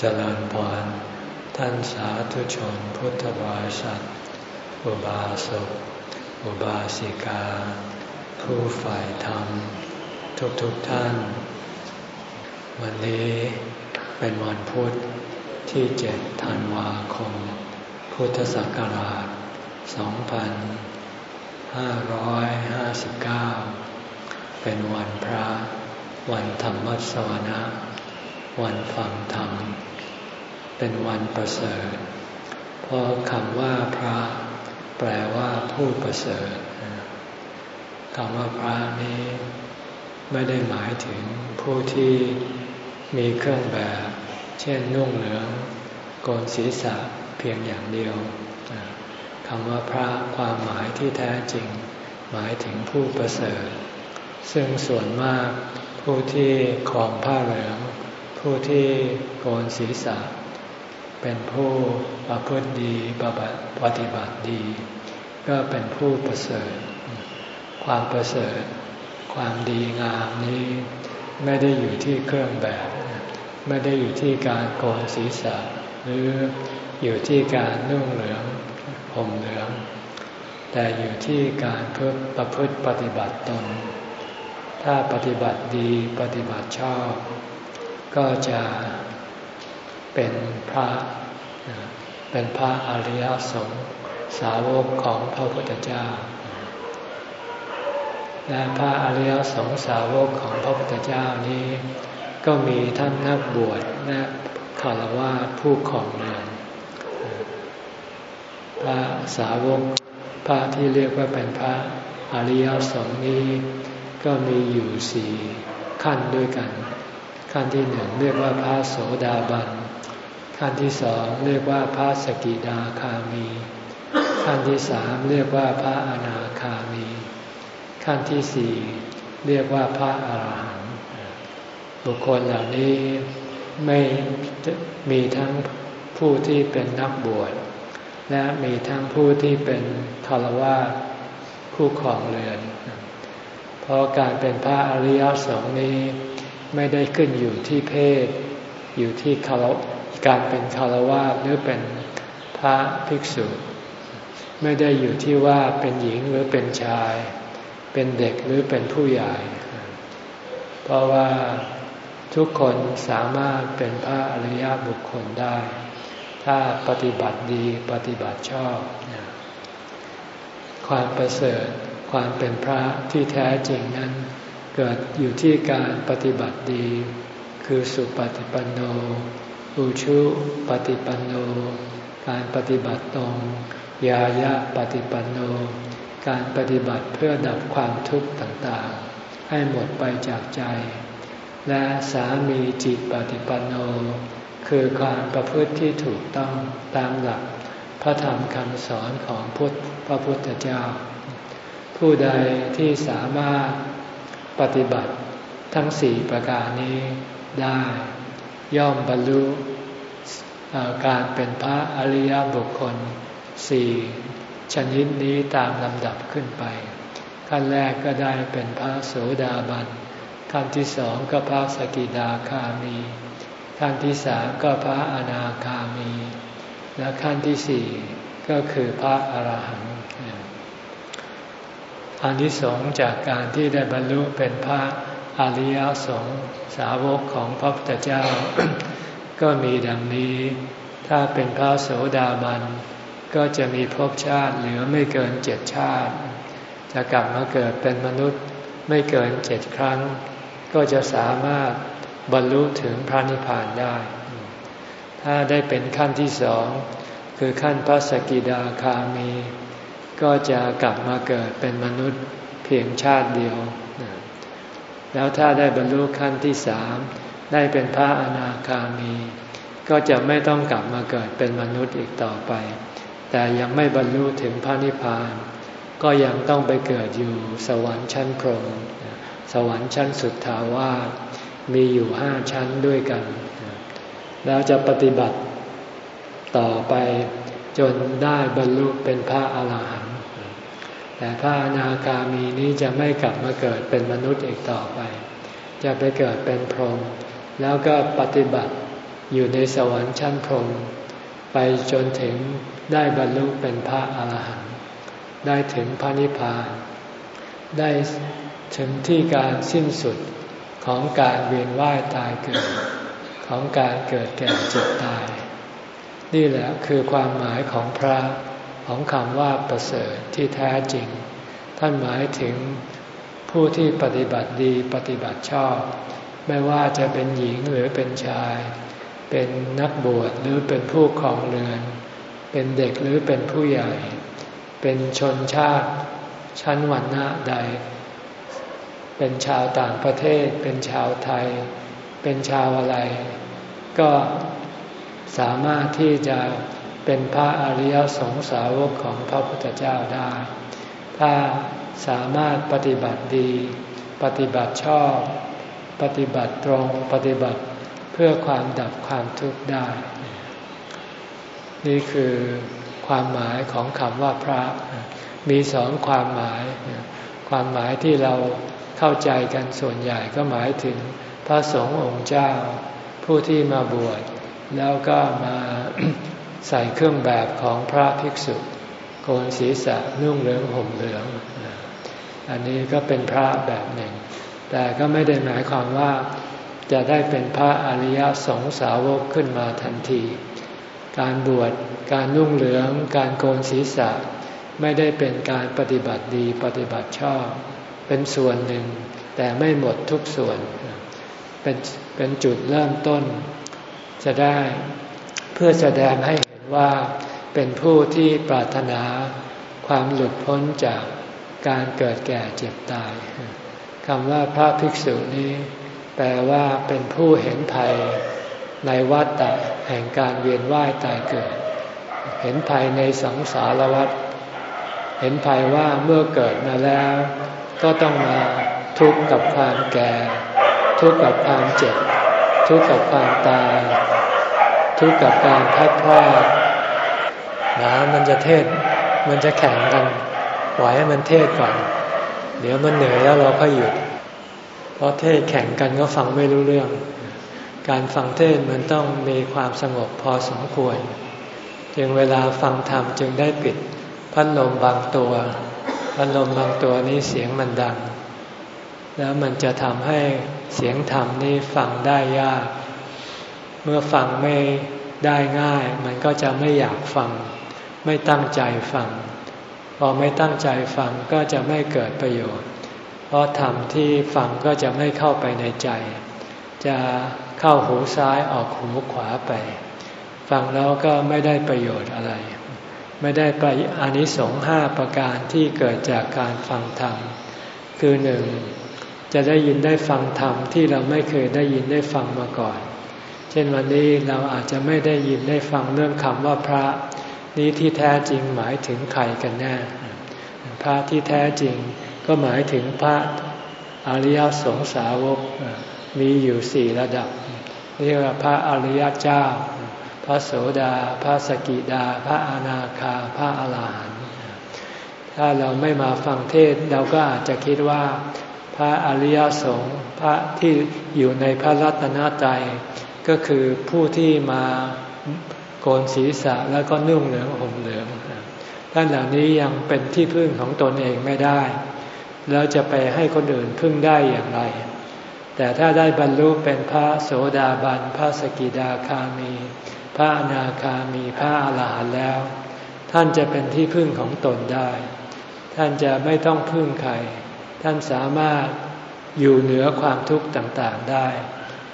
เจริญพรท่านสาธุชนพุทธบริษัท อุบาสก อุบาสิกา ผู้ฝ่ายธรรม ทุกๆทท่าน วันนี้เป็นวันพุธที่เจ็ดธันวาคม พุทธศักราช 2559 เป็นวันพระ วันธรรมสวนะ วันฟังธรรม เป็นวันประเสริฐ เพราะคำว่าพระ แปลว่าผู้ประเสริฐคำว่าพระนี้ไม่ได้หมายถึงผู้ที่มีเครื่องแบบ เช่นนุ่งเหลืองโกนศีรษะเพียงอย่างเดียวคำว่าพระความหมายที่แท้จริง หมายถึงผู้ประเสริฐ ซึ่งส่วนมากผู้ที่คลองผ้าเหลือง ผู้ที่โกนศีรษะ เป็นผู้ประพฤติดีปฏิบัติดี ก็เป็นผู้ประเสริฐ ความประเสริฐ ความดีงามนี้ ไม่ได้อยู่ที่เครื่องแบบ ไม่ได้อยู่ที่การโกนศีรษะ หรืออยู่ที่การนุ่งเหลืองห่มเหลือง แต่อยู่ที่การเพื่อประพฤติปฏิบัติตน ถ้าปฏิบัติดีปฏิบัติชอบ ก็จะเป็นพระ เป็นพระอริยสงฆ์สาวกของพระพุทธเจ้า และพระอริยสงฆ์สาวกของพระพุทธเจ้านี้ ก็มีท่านนักบวชและคารวะผู้ของเมืองพระสาวกพระที่เรียกว่าเป็นพระอริยสงฆ์นี้ ก็มีอยู่สี่ขั้นด้วยกัน ขั้นที่หนึ่งเรียกว่าพระโสดาบัน ขั้นที่สองเรียกว่าพระสกิดาคามี ขั้นที่สามเรียกว่าพระอนาคามี ขั้นที่สี่เรียกว่าพระอาหารหันต์บุคคลเหล่านี้ไม่มีทั้งผู้ที่เป็นนักบวชและมีทั้งผู้ที่เป็นคารวะคู่ครองเรือน เพราะการเป็นพระอริยสงฆ์นี้ ไม่ได้ขึ้นอยู่ที่เพศ อยู่ที่คารการเป็นคารวะหรือเป็นพระภิกษุ ไม่ได้อยู่ที่ว่าเป็นหญิงหรือเป็นชาย เป็นเด็กหรือเป็นผู้ใหญ่ เพราะว่าทุกคนสามารถเป็นพระอริยบุคคลได้ ถ้าปฏิบัติดีปฏิบัติชอบ ความประเสริฐความเป็นพระที่แท้จริงนั้น เกิดอยู่ที่การปฏิบัติดี คือสุปฏิปันโน อุชุปฏิปันโน การปฏิบัติตรงยายะปฏิปันโน การปฏิบัติเพื่อดับความทุกข์ต่างๆ ให้หมดไปจากใจ และสามีจิตปฏิปันโน คือการประพฤติที่ถูกต้องตามหลัก พระธรรมคำสอนของพุทธพระพุทธเจ้า ผู้ใดที่สามารถ ปฏิบัติทั้งสี่ประการนี้ได้ ย่อมบรรลุการเป็นพระอริยบุคคลสี่ชนิดนี้ตามลำดับขึ้นไป ขั้นแรกก็ได้เป็นพระโสดาบัน ขั้นที่สองก็พระสกิดาคามี ขั้นที่สามก็พระอนาคามี และขั้นที่สี่ก็คือพระอรหันต์ อานิสงส์จากการที่ได้บรรลุเป็นพระอริยสงฆ์สาวกของพระพุทธเจ้า ก็มีดังนี้ ถ้าเป็นพระโสดาบัน ก็จะมีภพชาติเหลือไม่เกินเจ็ดชาติ จะกลับมาเกิดเป็นมนุษย์ไม่เกินเจ็ดครั้ง ก็จะสามารถบรรลุถึงพระนิพพานได้ ถ้าได้เป็นขั้นที่สองคือขั้นพระสกิดาคามี ก็จะกลับมาเกิดเป็นมนุษย์เพียงชาติเดียว แล้วถ้าได้บรรลุขั้นที่สามได้เป็นพระอนาคามี ก็จะไม่ต้องกลับมาเกิดเป็นมนุษย์อีกต่อไป แต่ยังไม่บรรลุถึงพระนิพพาน ก็ยังต้องไปเกิดอยู่สวรรค์ชั้นพรหมสวรรค์ชั้นสุดทาวาสมีอยู่ห้าชั้นด้วยกัน แล้วจะปฏิบัติต่อไปจนได้บรรลุเป็นพระอาหารหันต แต่พระอนาคามีนี้จะไม่กลับมาเกิดเป็นมนุษย์อีกต่อไป จะไปเกิดเป็นพรหมแล้วก็ปฏิบัติอยู่ในสวรรค์ชั้นพรหมไปจนถึงได้บรรลุเป็นพระอาหารหันต์ได้ถึงพระนิพพาน ได้ถึงที่การสิ้นสุดของการเวียนว่ายตายเกิด ของการเกิดแก่เจ็บตาย นี่แหละคือความหมายของพระ ของคำว่าประเสริฐที่แท้จริง ท่านหมายถึงผู้ที่ปฏิบัติดีปฏิบัติชอบ ไม่ว่าจะเป็นหญิงหรือเป็นชาย เป็นนักบวชหรือเป็นผู้ครองเรือน เป็นเด็กหรือเป็นผู้ใหญ่ เป็นชนชาติชั้นวรรณะใด เป็นชาวต่างประเทศ เป็นชาวไทย เป็นชาวอะไร ก็สามารถที่จะ เป็นพระอริยสงสาวกของพระพุทธเจ้าได้ ถ้าสามารถปฏิบัติดี ปฏิบัติชอบ ปฏิบัติตรงปฏิบัติเพื่อความดับความทุกข์ได้ นี่คือความหมายของคำว่าพระ มีสองความหมาย ความหมายที่เราเข้าใจกันส่วนใหญ่ก็หมายถึงพระสงฆ์องค์เจ้า ผู้ที่มาบวชแล้วก็มา ใส่เครื่องแบบของพระภิกษุ โกนศีรษะนุ่งเหลืองห่มเหลือง อันนี้ก็เป็นพระแบบหนึ่ง แต่ก็ไม่ได้หมายความว่าจะได้เป็นพระอริยสงสาวกขึ้นมาทันที การบวช การนุ่งเหลือง การโกนศีรษะ ไม่ได้เป็นการปฏิบัติดีปฏิบัติชอบ เป็นส่วนหนึ่ง แต่ไม่หมดทุกส่วน เป็นเป็นจุดเริ่มต้น จะได้เพื่อแสดงให้ ว่าเป็นผู้ที่ปรารถนาความหลุดพ้นจากการเกิดแก่เจ็บตายคำว่าพระภิกษุนี้ แปลว่าเป็นผู้เห็นภัยในวัฏฏะแห่งการเวียนว่ายตายเกิด เห็นภัยในสังสารวัฏเห็นภัยว่าเมื่อเกิดมาแล้ว ก็ต้องมาทุกข์กับความแก่ ทุกข์กับความเจ็บ ทุกข์กับความตาย ทุกข์กับการพัดพลาดนะมันจะเทศมันจะแข่งกันไหวให้มันเทศก่อน เดี๋ยวมันเหนื่อยแล้วเราก็หยุด เพราะเทศแข่งกันก็ฟังไม่รู้เรื่อง การฟังเทศมันต้องมีความสงบพอสมควร จึงเวลาฟังธรรมจึงได้ปิด พัดลมบางตัว พัดลมบางตัวนี้เสียงมันดัง แล้วมันจะทำให้เสียงธรรมนี้ฟังได้ยาก เมื่อฟังไม่ได้ง่าย มันก็จะไม่อยากฟัง ไม่ตั้งใจฟัง พอไม่ตั้งใจฟังก็จะไม่เกิดประโยชน์ เพราะธรรมที่ฟังก็จะไม่เข้าไปในใจ จะเข้าหูซ้ายออกหูขวาไป ฟังแล้วก็ไม่ได้ประโยชน์อะไร ไม่ได้ไปอานิสงส์ห้าประการที่เกิดจากการฟังธรรม คือหนึ่งจะได้ยินได้ฟังธรรมที่เราไม่เคยได้ยินได้ฟังมาก่อน ช่นวันนี้เราอาจจะไม่ได้ยินได้ฟังเรื่องคำว่าพระนี้ที่แท้จริงหมายถึงใครกันแน่พระที่แท้จริงก็หมายถึงพระอริยสงสาวกมีอยู่สี่ระดับเรียกว่าพระอริยเจ้า พระโสดา พระสกิดา พระอนาคา พระอาหารหันต์ถ้าเราไม่มาฟังเทศเราก็อาจจะคิดว่า พระอริยสงฆ์พระที่อยู่ในพระรัตนตรัย ก็คือผู้ที่มาโกนศีรษะแล้วก็นุ่งเหลืองห่มเหลืองท่านเหล่านี้ยังเป็นที่พึ่งของตนเองไม่ได้ แล้วจะไปให้คนอื่นพึ่งได้อย่างไร แต่ถ้าได้บรรลุเป็นพระโสดาบัน พระสกิดาคามี พระอนาคามี พระอรหันต์แล้ว ท่านจะเป็นที่พึ่งของตนได้ ท่านจะไม่ต้องพึ่งใคร ท่านสามารถอยู่เหนือความทุกข์ต่างๆได้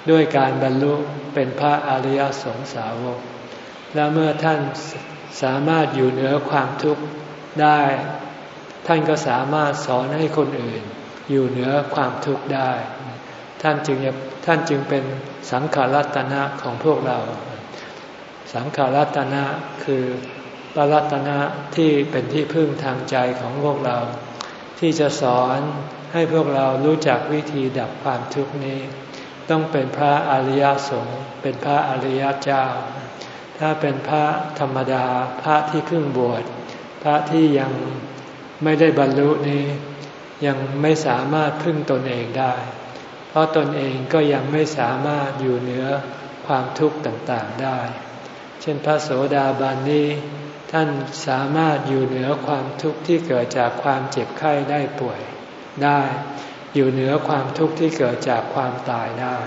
ด้วยการบรรลุ เป็นพระอริยสงสาวก และเมื่อท่านสามารถอยู่เหนือความทุกข์ได้ ท่านก็สามารถสอนให้คนอื่น อยู่เหนือความทุกข์ได้ ท่านจึงท่านจึงเป็นสังขารัตนะของพวกเรา สังขารัตนะคือปรัตนะที่เป็นที่พึ่งทางใจของพวกเรา ที่จะสอนให้พวกเรารู้จักวิธีดับความทุกข์นี้ ต้องเป็นพระอริยสงฆ์เป็นพระอริยเจ้า ถ้าเป็นพระธรรมดาพระที่เพิ่งบวชพระที่ยังไม่ได้บรรลุนี้ยังไม่สามารถพึ่งตนเองได้ เพราะตนเองก็ยังไม่สามารถอยู่เหนือความทุกข์ต่างๆได้ เช่นพระโสดาบันนี้ท่านสามารถอยู่เหนือความทุกข์ที่เกิดจากความเจ็บไข้ได้ป่วยได้ อยู่เหนือความทุกข์ที่เกิดจากความตายได้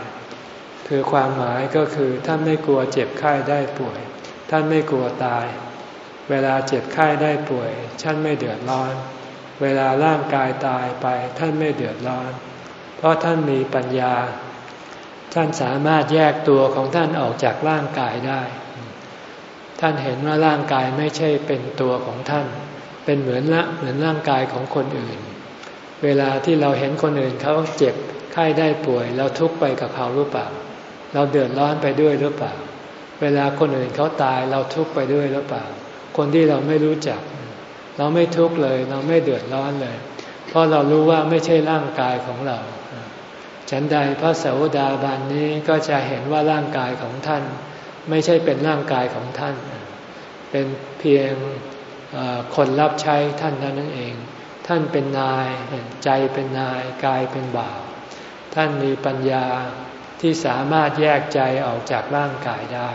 คือความหมายก็คือท่านไม่กลัวเจ็บไข้ได้ป่วย ท่านไม่กลัวตาย เวลาเจ็บไข้ได้ป่วยท่านไม่เดือดร้อน เวลาร่างกายตายไปท่านไม่เดือดร้อน เพราะท่านมีปัญญา ท่านสามารถแยกตัวของท่านออกจากร่างกายได้ ท่านเห็นว่าร่างกายไม่ใช่เป็นตัวของท่าน เป็นเหมือนละเหมือนร่างกายของคนอื่น เวลาที่เราเห็นคนอื่นเขาเจ็บไข้ได้ป่วย เราทุกข์ไปกับเขาหรือเปล่า เราเดือดร้อนไปด้วยหรือเปล่า เวลาคนอื่นเขาตายเราทุกข์ไปด้วยหรือเปล่า คนที่เราไม่รู้จัก เราไม่ทุกข์เลย เราไม่เดือดร้อนเลย เพราะเรารู้ว่าไม่ใช่ร่างกายของเรา ฉันใดพระสาวดาบันนี้ก็จะเห็นว่าร่างกายของท่าน ไม่ใช่เป็นร่างกายของท่าน เป็นเพียงคนรับใช้ท่านนั้นเอง ท่านเป็นนาย ใจเป็นนายกายเป็นบ่าวท่านมีปัญญาที่สามารถแยกใจออกจากร่างกายได้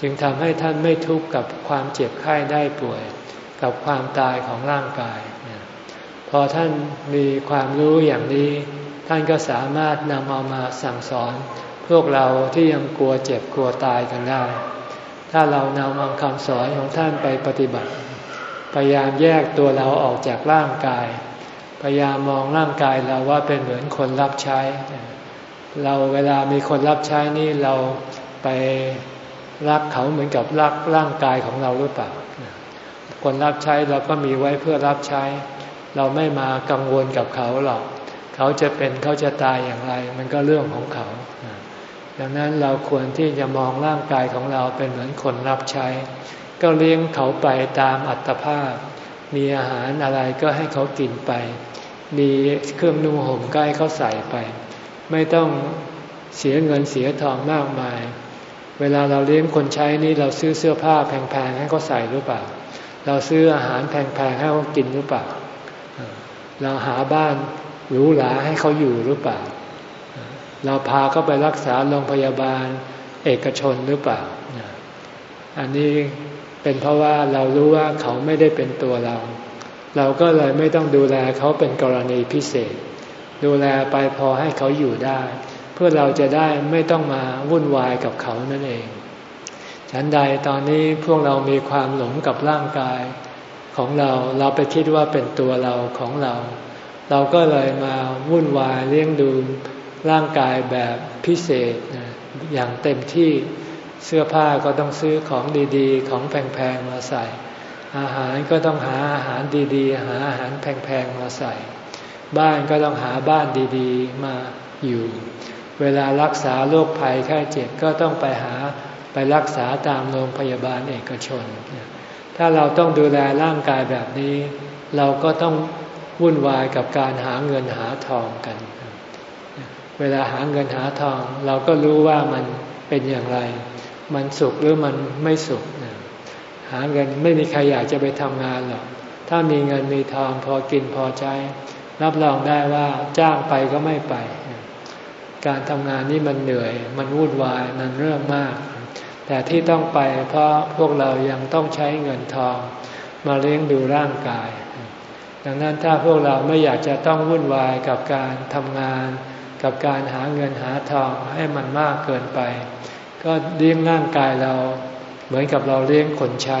จึงทำให้ท่านไม่ทุกข์กับความเจ็บไข้ได้ป่วย กับความตายของร่างกาย พอท่านมีความรู้อย่างนี้ ท่านก็สามารถนำเอามาสั่งสอน พวกเราที่ยังกลัวเจ็บกลัวตายกันได้ ถ้าเรานำเอาคำสอนของท่านไปปฏิบัติ พยายามแยกตัวเราออกจากร่างกาย พยายามมองร่างกายเราว่าเป็นเหมือนคนรับใช้ เราเวลามีคนรับใช้นี่เราไปรักเขาเหมือนกับรักร่างกายของเราหรือเปล่า คนรับใช้เราก็มีไว้เพื่อรับใช้ เราไม่มากังวลกับเขาหรอก เขาจะเป็นเขาจะตายอย่างไร มันก็เรื่องของเขา ดังนั้นเราควรที่จะมองร่างกายของเราเป็นเหมือนคนรับใช้ ก็เลี้ยงเขาไปตามอัตภาพ มีอาหารอะไรก็ให้เขากินไป มีเครื่องนุ่งห่มใกล้เขาใส่ไป ไม่ต้องเสียเงินเสียทองมากมาย เวลาเราเลี้ยงคนใช้นี่เราซื้อเสื้อผ้าแพงๆให้เขาใส่หรือเปล่า เราซื้ออาหารแพงๆให้เขากินหรือเปล่า เราหาบ้านหรูหราให้เขาอยู่หรือเปล่า เราพาเขาไปรักษาโรงพยาบาลเอกชนหรือเปล่า อันนี้ เป็นเพราะว่าเรารู้ว่าเขาไม่ได้เป็นตัวเรา เราก็เลยไม่ต้องดูแลเขาเป็นกรณีพิเศษ ดูแลไปพอให้เขาอยู่ได้ เพื่อเราจะได้ไม่ต้องมาวุ่นวายกับเขานั่นเอง ฉันใดตอนนี้พวกเรามีความหลงกับร่างกายของเราเราไปคิดว่าเป็นตัวเราของเรา เราก็เลยมาวุ่นวายเลี้ยงดูร่างกายแบบพิเศษอย่างเต็มที่ เสื้อผ้าก็ต้องซื้อของดีๆ ของแพงๆมาใส่ อาหารก็ต้องหาอาหารดีๆ หาอาหารแพงๆมาใส่ บ้านก็ต้องหาบ้านดีๆมาอยู่ เวลารักษาโรคภัยแค่เจ็บก็ต้องไปหาไปรักษาตามโรงพยาบาลเอกชน ถ้าเราต้องดูแลร่างกายแบบนี้ เราก็ต้องวุ่นวายกับการหาเงินหาทองกัน เวลาหาเงินหาทอง เราก็รู้ว่ามันเป็นอย่างไร มันสุขหรือมันไม่สุขหาเงินไม่มีใครอยากจะไปทำงานหรอก ถ้ามีเงินมีทองพอกินพอใช้รับรองได้ว่าจ้างไปก็ไม่ไป การทำงานนี่มันเหนื่อย มันวุ่นวายมันเรื่องมาก แต่ที่ต้องไปเพราะพวกเรายังต้องใช้เงินทอง มาเลี้ยงดูร่างกาย ดังนั้นถ้าพวกเราไม่อยากจะต้องวุ่นวายกับการทำงาน กับการหาเงินหาทองให้มันมากเกินไป ก็เลี้ยงร่างกายเรา เหมือนกับเราเลี้ยงคนใช้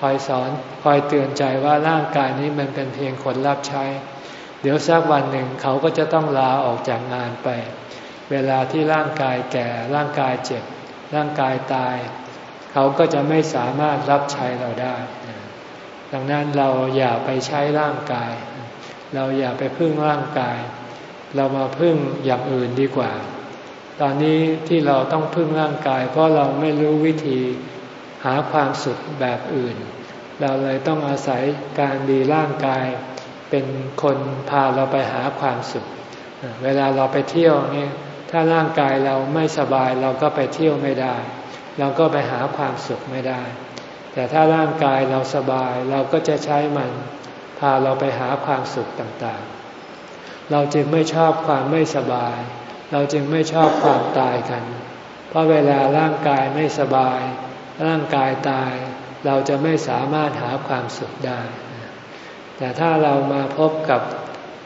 คอยสอนคอยเตือนใจว่าร่างกายนี้มันเป็นเพียงคนรับใช้ เดี๋ยวสักวันหนึ่งเขาก็จะต้องลาออกจากงานไป เวลาที่ร่างกายแก่ร่างกายเจ็บ ร่างกายตาย เขาก็จะไม่สามารถรับใช้เราได้ ดังนั้นเราอย่าไปใช้ร่างกาย เราอย่าไปพึ่งร่างกาย เรามาพึ่งอย่างอื่นดีกว่า ตอนนี้ที่เราต้องพึ่งร่างกาย เพราะเราไม่รู้วิธีหาความสุขแบบอื่น เราเลยต้องอาศัยการดีร่างกาย เป็นคนพาเราไปหาความสุข เวลาเราไปเที่ยวนี่ถ้าร่างกายเราไม่สบายเราก็ไปเที่ยวไม่ได้ เราก็ไปหาความสุขไม่ได้ แต่ถ้าร่างกายเราสบายเราก็จะใช้มัน พาเราไปหาความสุขต่างๆ เราจึงไม่ชอบความไม่สบาย เราจึงไม่ชอบความตายกัน เพราะเวลาร่างกายไม่สบาย ร่างกายตาย เราจะไม่สามารถหาความสุขได้ แต่ถ้าเรามาพบกับ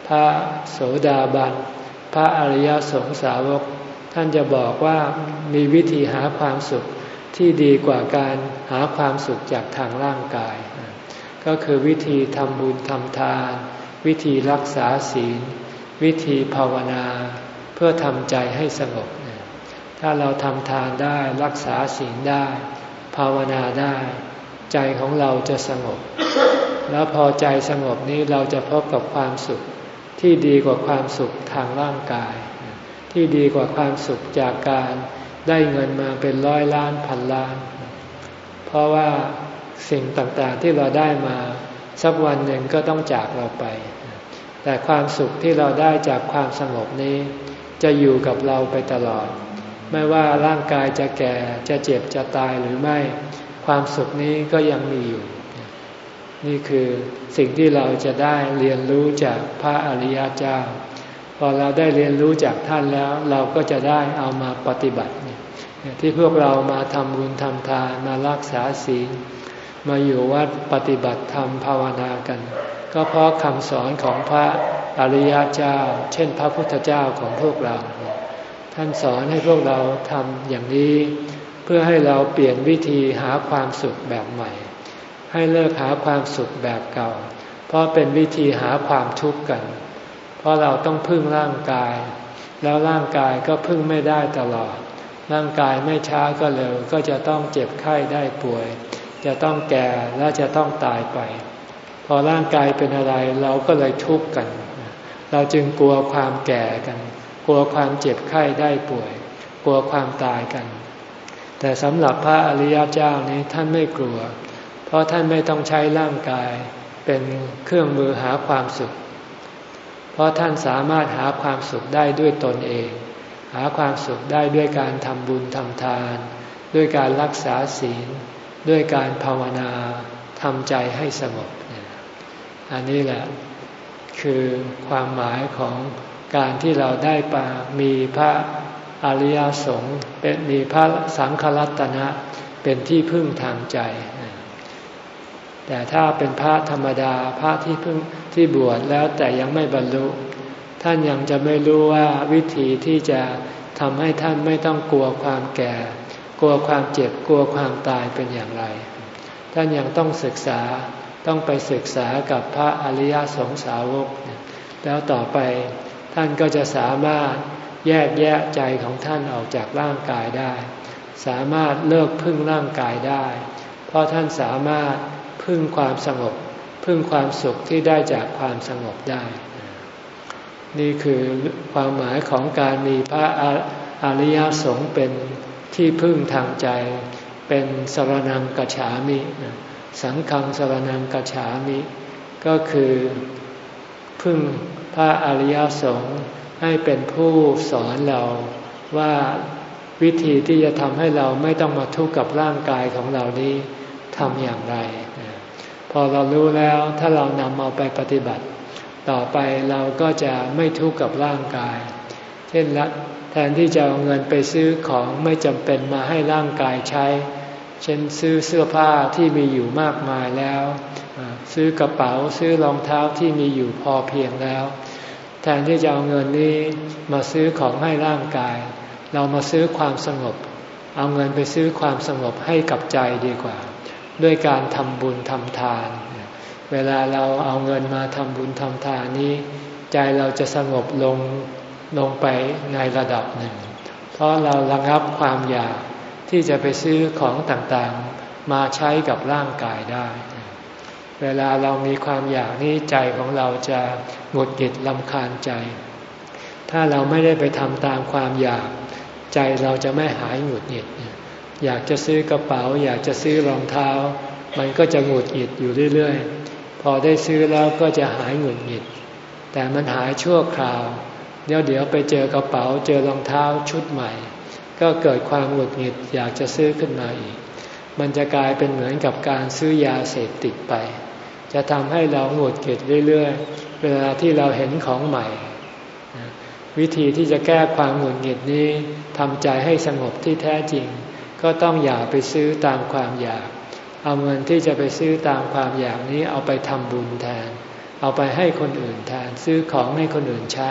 พระโสดาบัน พระอริยสงสาวก ท่านจะบอกว่ามีวิธีหาความสุขที่ดีกว่าการหาความสุขจากทางร่างกาย ก็คือวิธีทำบุญทำทาน วิธีรักษาศีล วิธีภาวนา เพื่อทำใจให้สงบ ถ้าเราทำทานได้รักษาศีลได้ ภาวนาได้ ใจของเราจะสงบ แล้วพอใจสงบนี้เราจะพบกับความสุขที่ดีกว่าความสุขทางร่างกาย ที่ดีกว่าความสุขจากการได้เงินมาเป็นร้อยล้านพันล้าน เพราะว่าสิ่งต่างๆที่เราได้มาสักวันหนึ่งก็ต้องจากเราไป แต่ความสุขที่เราได้จากความสงบนี้ จะอยู่กับเราไปตลอด ไม่ว่าร่างกายจะแก่จะเจ็บจะตายหรือไม่ ความสุขนี้ก็ยังมีอยู่ นี่คือสิ่งที่เราจะได้เรียนรู้จากพระอริยเจ้า พอเราได้เรียนรู้จากท่านแล้ว เราก็จะได้เอามาปฏิบัติ ที่พวกเรามาทำบุญทำทานมารักษาศีลมาอยู่วัดปฏิบัติธรรมภาวนากัน ก็เพราะคำสอนของพระ อริยเจ้า เช่นพระพุทธเจ้าของพวกเรา ท่านสอนให้พวกเราทำอย่างนี้ เพื่อให้เราเปลี่ยนวิธีหาความสุขแบบใหม่ ให้เลิกหาความสุขแบบเก่า เพราะเป็นวิธีหาความทุกข์กัน เพราะเราต้องพึ่งร่างกาย แล้วร่างกายก็พึ่งไม่ได้ตลอด ร่างกายไม่ช้าก็เร็ว ก็จะต้องเจ็บไข้ได้ป่วย จะต้องแก่และจะต้องตายไป พอร่างกายเป็นอะไรเราก็เลยทุกข์กัน เราจึงกลัวความแก่กัน กลัวความเจ็บไข้ได้ป่วย กลัวความตายกัน แต่สำหรับพระอริยเจ้านี้ท่านไม่กลัว เพราะท่านไม่ต้องใช้ร่างกายเป็นเครื่องมือหาความสุข เพราะท่านสามารถหาความสุขได้ด้วยตนเอง หาความสุขได้ด้วยการทำบุญทำทาน ด้วยการรักษาศีล ด้วยการภาวนาทำใจให้สงบอันนี้แหละ คือความหมายของการที่เราได้ปามีพระอริยสงฆ์เป็นมีพระสังฆรัตนะเป็นที่พึ่งทางใจ แต่ถ้าเป็นพระธรรมดาพระที่พึ่งที่บวชแล้วแต่ยังไม่บรรลุ ท่านยังจะไม่รู้ว่าวิธีที่จะทำให้ท่านไม่ต้องกลัวความแก่ กลัวความเจ็บกลัวความตายเป็นอย่างไร ท่านยังต้องศึกษา ต้องไปศึกษากับพระอริยสงสาวก แล้วต่อไปท่านก็จะสามารถแยกแยะใจของท่านออกจากร่างกายได้ สามารถเลิกพึ่งร่างกายได้ เพราะท่านสามารถพึ่งความสงบ พึ่งความสุขที่ได้จากความสงบได้ นี่คือความหมายของการมีพระอริยสงฆ์เป็นที่พึ่งทางใจ เป็นสรนังกัจฉามิ สังฆังสรนังกัจฉามิ ก็คือพึ่งพระอริยสงฆ์ให้เป็นผู้สอนเราว่าวิธีที่จะทำให้เราไม่ต้องมาทุกข์กับร่างกายของเรานี้ทำอย่างไร พอเรารู้แล้วถ้าเรานำเอาไปปฏิบัติ ต่อไปเราก็จะไม่ทุกข์กับร่างกาย เช่นละแทนที่จะเอาเงินไปซื้อของไม่จำเป็นมาให้ร่างกายใช้ เช่นซื้อเสื้อผ้าที่มีอยู่มากมายแล้ว ซื้อกระเป๋าซื้อรองเท้าที่มีอยู่พอเพียงแล้ว แทนที่จะเอาเงินนี้มาซื้อของให้ร่างกาย เรามาซื้อความสงบ เอาเงินไปซื้อความสงบให้กับใจดีกว่า ด้วยการทำบุญทำทาน เวลาเราเอาเงินมาทำบุญทำทานนี้ ใจเราจะสงบลงลงไปในระดับหนึ่ง เพราะเราระงับความอยาก ที่จะไปซื้อของต่างๆ มาใช้กับร่างกายได้ เวลาเรามีความอยากนี้ใจของเราจะหงุดหงิดลำคาญใจ ถ้าเราไม่ได้ไปทำตามความอยาก ใจเราจะไม่หายหงุดหงิด อยากจะซื้อกระเป๋า อยากจะซื้อรองเท้า มันก็จะหงุดหงิดอยู่เรื่อยๆ พอได้ซื้อแล้วก็จะหายหงุดหงิด แต่มันหายชั่วคราว เดี๋ยวเดี๋ยวไปเจอกระเป๋าเจอรองเท้าชุดใหม่ ก็เกิดความหงุดหงิดอยากจะซื้อขึ้นมาอีก มันจะกลายเป็นเหมือนกับการซื้อยาเสพติดไป จะทำให้เราหงุดหงิดเรื่อยๆ เวลาที่เราเห็นของใหม่ วิธีที่จะแก้ความหงุดหงิดนี้ทำใจให้สงบที่แท้จริง ก็ต้องอย่าไปซื้อตามความอยาก เอาเงินที่จะไปซื้อตามความอยากนี้เอาไปทำบุญแทน เอาไปให้คนอื่นแทน ซื้อของให้คนอื่นใช้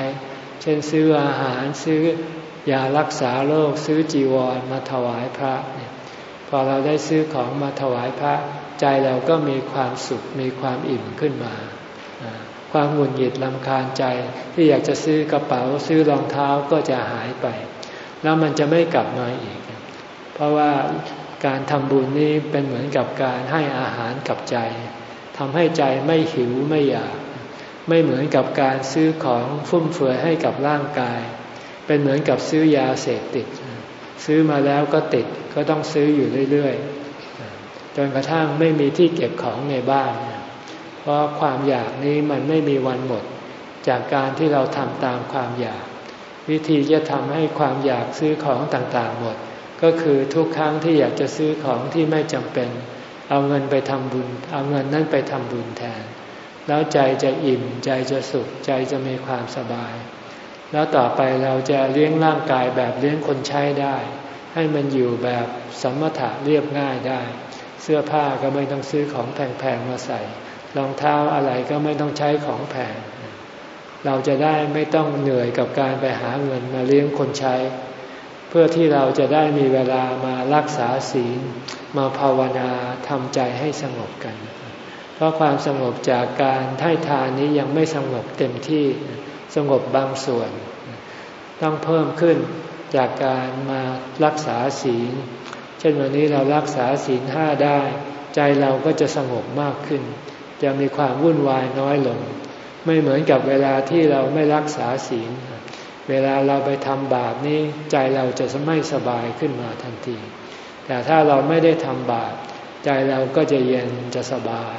เช่นซื้ออาหารซื้อยารักษาโรคซื้อจีวรมาถวายพระเนี่ยพอเราได้ซื้อของมาถวายพระใจเราก็มีความสุขมีความอิ่มขึ้นมา ความหงุดหงิดลำคาญใจที่อยากจะซื้อกระเป๋าซื้อรองเท้าก็จะหายไป แล้วมันจะไม่กลับมาอีก เพราะว่าการทำบุญนี้เป็นเหมือนกับการให้อาหารกับใจทำให้ใจไม่หิวไม่อยาก ไม่เหมือนกับการซื้อของฟุ่มเฟือยให้กับร่างกาย เป็นเหมือนกับซื้อยาเสพติด ซื้อมาแล้วก็ติดก็ต้องซื้ออยู่เรื่อยๆจนกระทั่งไม่มีที่เก็บของในบ้าน เพราะความอยากนี้มันไม่มีวันหมด จากการที่เราทำตามความอยาก วิธีจะทำให้ความอยากซื้อของต่างๆหมด ก็คือทุกครั้งที่อยากจะซื้อของที่ไม่จำเป็น เอาเงินไปทำบุญ เอาเงินนั้นไปทำบุญแทน แล้วใจจะอิ่ม ใจจะสุข ใจจะมีความสบาย แล้วต่อไปเราจะเลี้ยงร่างกายแบบเลี้ยงคนใช้ได้ ให้มันอยู่แบบสมถะเรียบง่ายได้ เสื้อผ้าก็ไม่ต้องซื้อของแพงๆมาใส่ รองเท้าอะไรก็ไม่ต้องใช้ของแพง เราจะได้ไม่ต้องเหนื่อยกับการไปหาเงินมาเลี้ยงคนใช้ เพื่อที่เราจะได้มีเวลามารักษาศีล มาภาวนาทำใจให้สงบกัน เพราะความสงบจากการให้ทานนี้ยังไม่สงบเต็มที่สงบบางส่วน ต้องเพิ่มขึ้นจากการมารักษาศีล เช่นวันนี้เรารักษาศีลห้าได้ ใจเราก็จะสงบมากขึ้น จะมีความวุ่นวายน้อยลง ไม่เหมือนกับเวลาที่เราไม่รักษาศีล เวลาเราไปทำบาปนี้ใจเราจะไม่สบายขึ้นมาทันที แต่ถ้าเราไม่ได้ทำบาปใจเราก็จะเย็นจะสบาย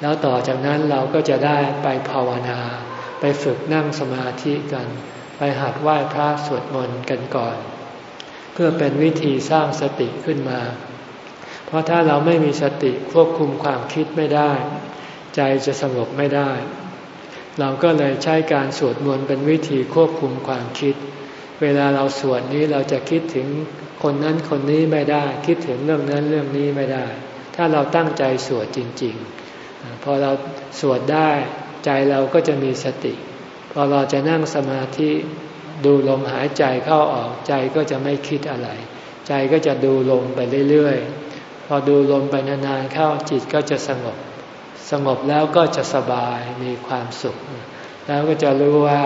แล้วต่อจากนั้นเราก็จะได้ไปภาวนา ไปฝึกนั่งสมาธิกัน ไปหัดไหว้พระสวดมนต์กันก่อน เพื่อเป็นวิธีสร้างสติขึ้นมา เพราะถ้าเราไม่มีสติควบคุมความคิดไม่ได้ ใจจะสงบไม่ได้ เราก็เลยใช้การสวดมนต์เป็นวิธีควบคุมความคิด เวลาเราสวดนี้เราจะคิดถึงคนนั้นคนนี้ไม่ได้ คิดถึงเรื่องนั้นเรื่องนี้ไม่ได้ ถ้าเราตั้งใจสวดจริง ๆ พอเราสวดได้ใจเราก็จะมีสติ พอเราจะนั่งสมาธิดูลมหายใจเข้าออกใจก็จะไม่คิดอะไร ใจก็จะดูลมไปเรื่อยๆ พอดูลมไปนานๆเข้าจิตก็จะสงบ สงบแล้วก็จะสบายมีความสุข แล้วก็จะรู้ว่า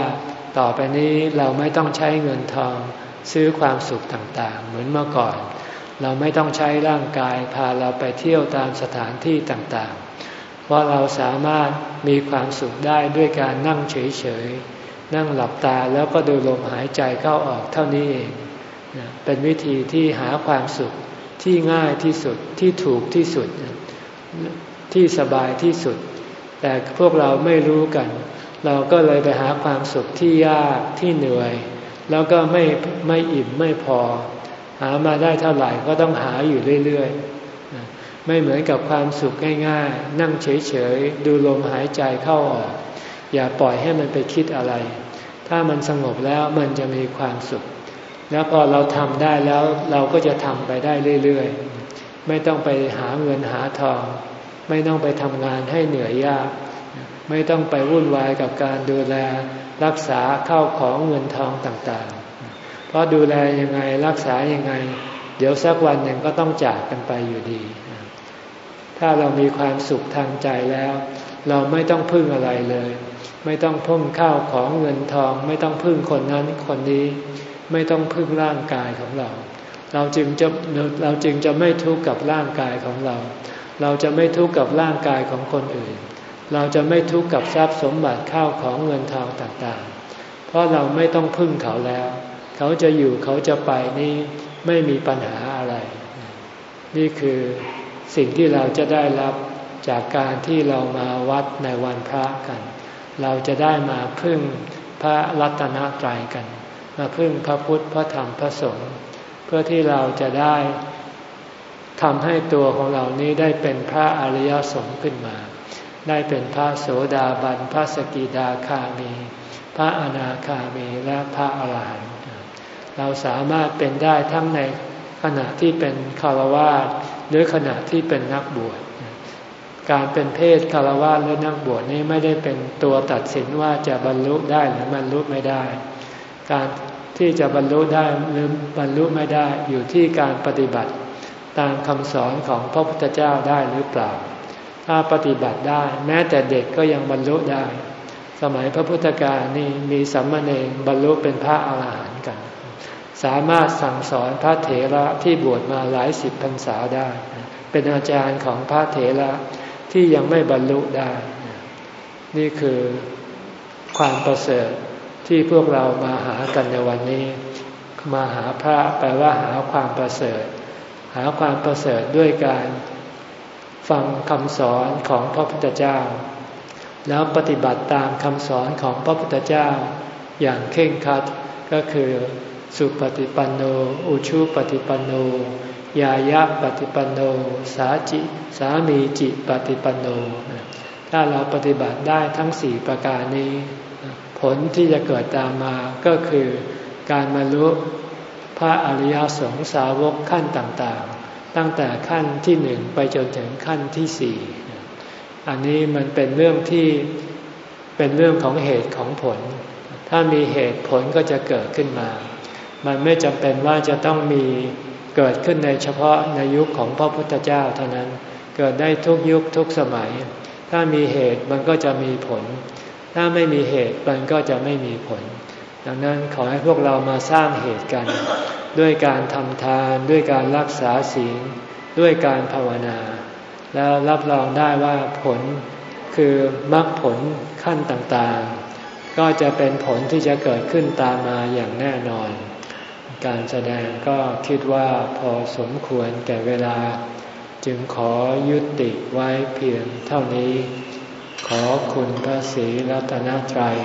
ต่อไปนี้เราไม่ต้องใช้เงินทองซื้อความสุขต่างๆ เหมือนเมื่อก่อน เราไม่ต้องใช้ร่างกายพาเราไปเที่ยวตามสถานที่ต่างๆ เพราะเราสามารถมีความสุขได้ด้วยการนั่งเฉยๆ นั่งหลับตาแล้วก็ดูลมหายใจเข้าออกเท่านี้เอง เป็นวิธีที่หาความสุขที่ง่ายที่สุดที่ถูกที่สุด ที่สบายที่สุด แต่พวกเราไม่รู้กัน เราก็เลยไปหาความสุขที่ยากที่เหนื่อย แล้วก็ไม่ไม่อิ่มไม่พอ หามาได้เท่าไหร่ก็ต้องหาอยู่เรื่อยๆ ไม่เหมือนกับความสุขง่ายๆ นั่งเฉยๆ ดูลมหายใจเข้าออก อย่าปล่อยให้มันไปคิดอะไร ถ้ามันสงบแล้วมันจะมีความสุข แล้วพอเราทำได้แล้วเราก็จะทำไปได้เรื่อยๆ ไม่ต้องไปหาเงินหาทอง ไม่ต้องไปทำงานให้เหนื่อยยาก ไม่ต้องไปวุ่นวายกับการดูแลรักษาเข้าของเงินทองต่างๆ เพราะดูแลยังไงรักษายังไง เดี๋ยวสักวันหนึ่งก็ต้องจากกันไปอยู่ดี ถ้าเรามีความสุขทางใจแล้ว เราไม่ต้องพึ่งอะไรเลย ไม่ต้องพึ่งข้าวของเงินทอง ไม่ต้องพึ่งคนนั้นคนนี้ ไม่ต้องพึ่งร่างกายของเรา เราจึงจะเราจึงจะไม่ทุกข์กับร่างกายของเรา เราจะไม่ทุกข์กับร่างกายของคนอื่น เราจะไม่ทุกข์กับทรัพย์สมบัติข้าวของเงินทองต่างๆ เพราะเราไม่ต้องพึ่งเขาแล้ว เขาจะอยู่เขาจะไปนี่ไม่มีปัญหาอะไร นี่คือ สิ่งที่เราจะได้รับจากการที่เรามาวัดในวันพระกัน เราจะได้มาพึ่งพระรัตนตรัยกัน มาพึ่งพระพุทธพระธรรมพระสงฆ์เพื่อที่เราจะได้ทำให้ตัวของเรานี้ได้เป็นพระอริยสงฆ์ขึ้นมา ได้เป็นพระโสดาบัน พระสกิดาคามีพพระอนาคามีและพระอาหารหันต์เราสามารถเป็นได้ทั้งในขณะที่เป็นคารวาส หรือขณะที่เป็นนักบวชการเป็นเพศคารวะหรือนักบวชนี้ไม่ได้เป็นตัวตัดสินว่าจะบรรลุได้หรือบรรลุไม่ได้ การที่จะบรรลุได้หรือบรรลุไม่ได้อยู่ที่การปฏิบัติ ตามคำสอนของพระพุทธเจ้าได้หรือเปล่า ถ้าปฏิบัติได้ แม้แต่เด็กก็ยังบรรลุได้ สมัยพระพุทธกาลนี่มีสัมมาเนรบรรลุเป็นพระอาหารหันต์กัน สามารถสั่งสอนพระเถระที่บวชมาหลายสิบพรรษาได้ เป็นอาจารย์ของพระเถระที่ยังไม่บรรลุได้ นี่คือความประเสริฐที่พวกเรามาหากันในวันนี้ มาหาพระแปลว่าหาความประเสริฐ หาความประเสริฐด้วยการฟังคำสอนของพระพุทธเจ้า แล้วปฏิบัติตามคำสอนของพระพุทธเจ้าอย่างเข่งครัดก็คือ สุปฏิปันโน อุชุปฏิปันโน ยายะปฏิปันโน สาจิสามีจิปฏิปันโน ถ้าเราปฏิบัติได้ทั้งสี่ประการนี้ ผลที่จะเกิดตามมาก็คือการมารู้พระอริยสงสาวกขั้นต่างๆ ตั้งแต่ขั้นที่หนึ่งไปจนถึงขั้นที่สี่อันนี้มันเป็นเรื่องที่เป็นเรื่องของเหตุของผล ถ้ามีเหตุผลก็จะเกิดขึ้นมา มันไม่จำเป็นว่าจะต้องมีเกิดขึ้นในเฉพาะในยุคของพระพุทธเจ้าเท่านั้น เกิดได้ทุกยุคทุกสมัย ถ้ามีเหตุมันก็จะมีผล ถ้าไม่มีเหตุมันก็จะไม่มีผล ดังนั้นขอให้พวกเรามาสร้างเหตุกัน ด้วยการทำทานด้วยการรักษาศีลด้วยการภาวนา แล้วรับรองได้ว่าผลคือมรรคผลขั้นต่างๆ ก็จะเป็นผลที่จะเกิดขึ้นตามมาอย่างแน่นอน การแสดงก็คิดว่าพอสมควรแก่เวลา จึงขอยุติไว้เพียงเท่านี้ ขอคุณพระศรีรัตนตรัย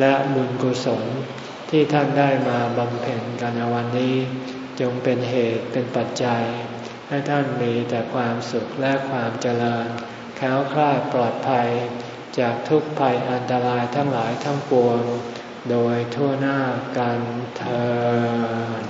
และบุญกุศลที่ท่านได้มาบำเพ็ญกันวันนี้ จงเป็นเหตุเป็นปัจจัย ให้ท่านมีแต่ความสุขและความเจริญแค้วคลาดปลอดภัย จากทุกภัยอันตรายทั้งหลายทั้งปวง โดยทั่วหน้ากันเธอ